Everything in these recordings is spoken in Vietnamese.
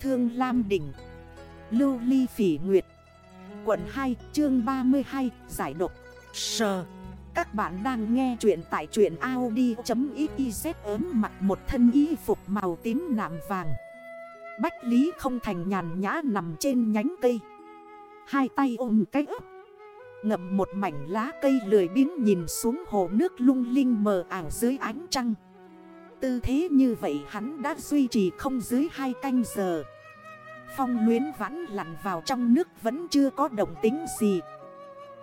Thương Lam Đỉnh Lưu Ly Phỉ Nguyệt Quận 2 chương 32 Giải độc. Sờ. Các bạn đang nghe chuyện tại truyện Audi.xyz ớm mặt một thân y phục màu tím nạm vàng. Bách Lý không thành nhàn nhã nằm trên nhánh cây. Hai tay ôm cái ấp Ngậm một mảnh lá cây lười biếng nhìn xuống hồ nước lung linh mờ ảo dưới ánh trăng Tư thế như vậy hắn đã duy trì không dưới hai canh giờ. Phong luyến vãn lặn vào trong nước vẫn chưa có động tính gì.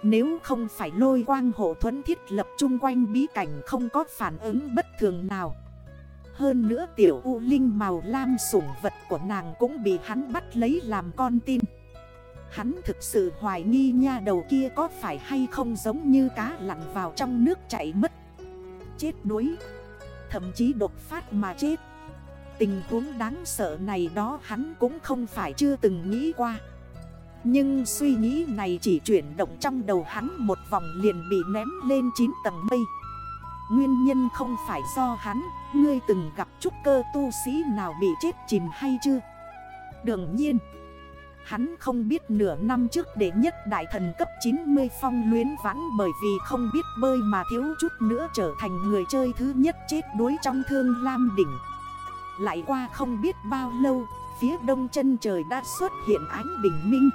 Nếu không phải lôi quang hộ thuẫn thiết lập chung quanh bí cảnh không có phản ứng bất thường nào. Hơn nữa tiểu U Linh màu lam sủng vật của nàng cũng bị hắn bắt lấy làm con tin. Hắn thực sự hoài nghi nha đầu kia có phải hay không giống như cá lặn vào trong nước chảy mất. Chết đuối. Thậm chí đột phát mà chết. Tình huống đáng sợ này đó hắn cũng không phải chưa từng nghĩ qua. Nhưng suy nghĩ này chỉ chuyển động trong đầu hắn một vòng liền bị ném lên 9 tầng mây. Nguyên nhân không phải do hắn, Ngươi từng gặp trúc cơ tu sĩ nào bị chết chìm hay chưa? Đương nhiên Hắn không biết nửa năm trước để nhất đại thần cấp 90 phong luyến vãn Bởi vì không biết bơi mà thiếu chút nữa trở thành người chơi thứ nhất chết đuối trong thương lam đỉnh. Lại qua không biết bao lâu, phía đông chân trời đã xuất hiện ánh bình minh.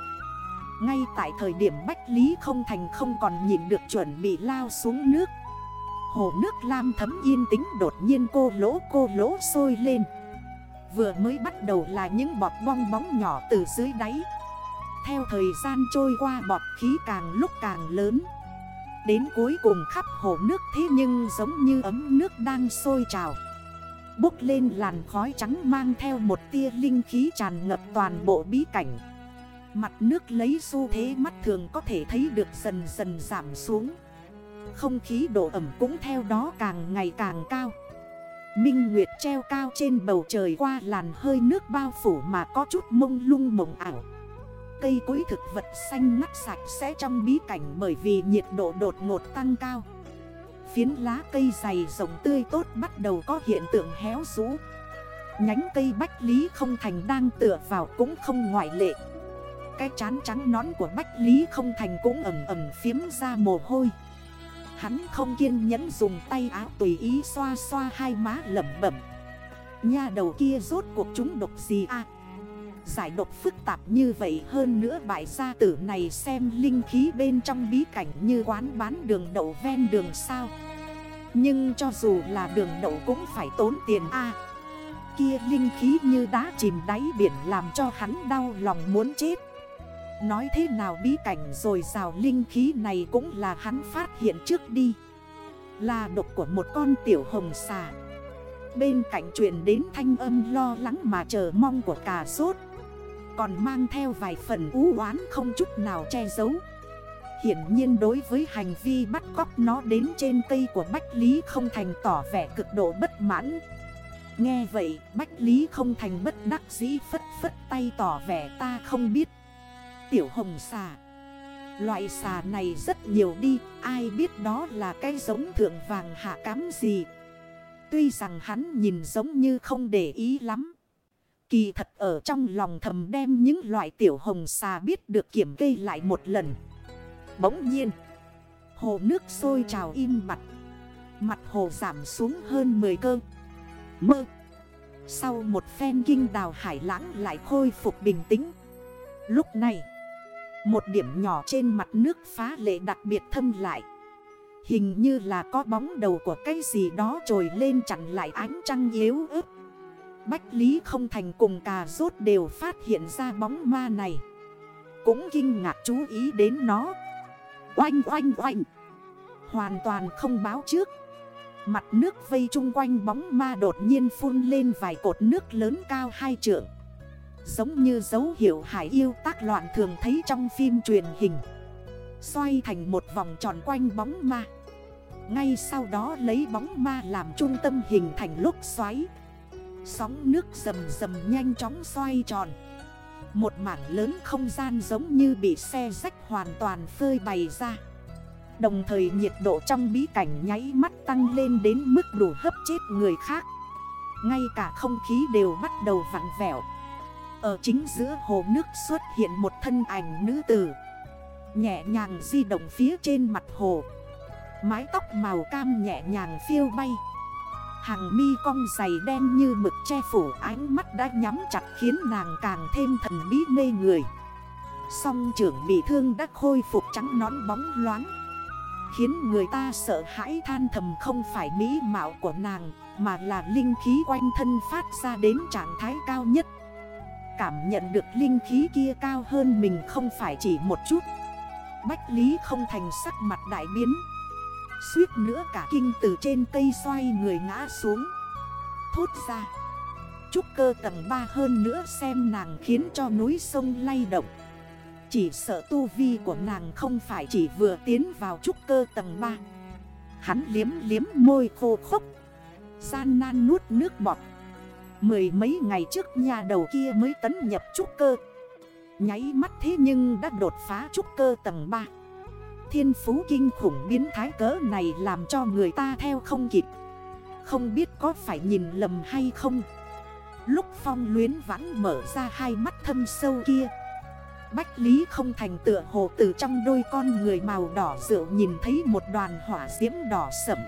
Ngay tại thời điểm Bách Lý không thành không còn nhìn được chuẩn bị lao xuống nước Hồ nước lam thấm yên tĩnh đột nhiên cô lỗ cô lỗ sôi lên. Vừa mới bắt đầu là những bọt bong bóng nhỏ từ dưới đáy. Theo thời gian trôi qua bọt khí càng lúc càng lớn. Đến cuối cùng khắp hồ nước thế nhưng giống như ấm nước đang sôi trào. Bốc lên làn khói trắng mang theo một tia linh khí tràn ngập toàn bộ bí cảnh. Mặt nước lấy xu thế mắt thường có thể thấy được dần dần giảm xuống. Không khí độ ẩm cũng theo đó càng ngày càng cao. Minh Nguyệt treo cao trên bầu trời qua làn hơi nước bao phủ mà có chút mông lung mộng ảo. Cây cối thực vật xanh ngắt sạch sẽ trong bí cảnh bởi vì nhiệt độ đột ngột tăng cao. Phiến lá cây dày rồng tươi tốt bắt đầu có hiện tượng héo rũ. Nhánh cây bách lý không thành đang tựa vào cũng không ngoại lệ. Cái chán trắng nón của bách lý không thành cũng ẩm ẩm phiếm ra mồ hôi. Hắn không kiên nhẫn dùng tay áo tùy ý xoa xoa hai má lẩm bẩm. Nha đầu kia rốt cuộc chúng độc gì à Giải độc phức tạp như vậy hơn nữa bại gia tử này xem linh khí bên trong bí cảnh như quán bán đường đậu ven đường sao? Nhưng cho dù là đường đậu cũng phải tốn tiền a. Kia linh khí như đá chìm đáy biển làm cho hắn đau lòng muốn chết. Nói thế nào bí cảnh rồi rào linh khí này cũng là hắn phát hiện trước đi. Là độc của một con tiểu hồng xà. Bên cạnh chuyện đến thanh âm lo lắng mà chờ mong của cà sốt. Còn mang theo vài phần ú oán không chút nào che giấu. Hiển nhiên đối với hành vi bắt cóc nó đến trên cây của Bách Lý không thành tỏ vẻ cực độ bất mãn. Nghe vậy, Bách Lý không thành bất đắc dĩ phất phất tay tỏ vẻ ta không biết tiểu hồng xà. Loại xà này rất nhiều đi, Ai biết đó là cái giống thượng vàng hạ cám gì. Tuy rằng hắn nhìn giống như không để ý lắm. Kỳ thật ở trong lòng thầm đem những loại tiểu hồng xà biết được kiểm kê lại một lần. Bỗng nhiên, Hồ nước sôi trào im mặt Mặt hồ giảm xuống hơn 10 cơ. Mơ. Sau một phen kinh đào hải lãng lại khôi phục bình tĩnh. Lúc này một điểm nhỏ trên mặt nước phá lệ đặc biệt thâm lại. Hình như là có bóng đầu của cái gì đó trồi lên chặn lại ánh trăng yếu ớt. Bách Lý không thành cùng cà rốt đều phát hiện ra bóng ma này. Cũng kinh ngạc chú ý đến nó. Oanh oanh oanh. Hoàn toàn không báo trước. Mặt nước vây chung quanh bóng ma đột nhiên phun lên vài cột nước lớn cao hai trượng. Giống như dấu hiệu hải yêu tác loạn thường thấy trong phim truyền hình. Xoay thành một vòng tròn quanh bóng ma. Ngay sau đó lấy bóng ma làm trung tâm hình thành lúc xoáy. Sóng nước rầm rầm nhanh chóng xoay tròn. Một mảng lớn không gian giống như bị xe rách hoàn toàn phơi bày ra. Đồng thời nhiệt độ trong bí cảnh nháy mắt tăng lên đến mức đủ hấp chết người khác. Ngay cả không khí đều bắt đầu vặn vẹo. Ở chính giữa hồ nước xuất hiện một thân ảnh nữ tử. Nhẹ nhàng di động phía trên mặt hồ. Mái tóc màu cam nhẹ nhàng phiêu bay. Hàng mi cong dày đen như mực che phủ ánh mắt đã nhắm chặt khiến nàng càng thêm thần bí mê người. Song trưởng bị thương đã khôi phục trắng nón bóng loáng. Khiến người ta sợ hãi than thầm không phải mỹ mạo của nàng, Mà là linh khí quanh thân phát ra đến trạng thái cao nhất. Cảm nhận được linh khí kia cao hơn mình không phải chỉ một chút. Bách Lý không thành sắc mặt đại biến. Suýt nữa cả kinh từ trên cây xoay người ngã xuống. Thốt ra. Trúc cơ tầng 3 hơn nữa xem nàng khiến cho núi sông lay động. Chỉ sợ tu vi của nàng không phải chỉ vừa tiến vào trúc cơ tầng 3 Hắn liếm liếm môi khô khốc. Gian nan nuốt nước bọt. Mười mấy ngày trước nhà đầu kia mới tấn nhập trúc cơ. Nháy mắt thế nhưng đã đột phá trúc cơ tầng 3 Thiên phú kinh khủng biến thái cỡ này làm cho người ta theo không kịp. Không biết có phải nhìn lầm hay không. Lúc phong luyến vãn mở ra hai mắt thâm sâu kia. Bách Lý không thành tựa hồ từ trong đôi con người màu đỏ rượu nhìn thấy một đoàn hỏa diễm đỏ sẩm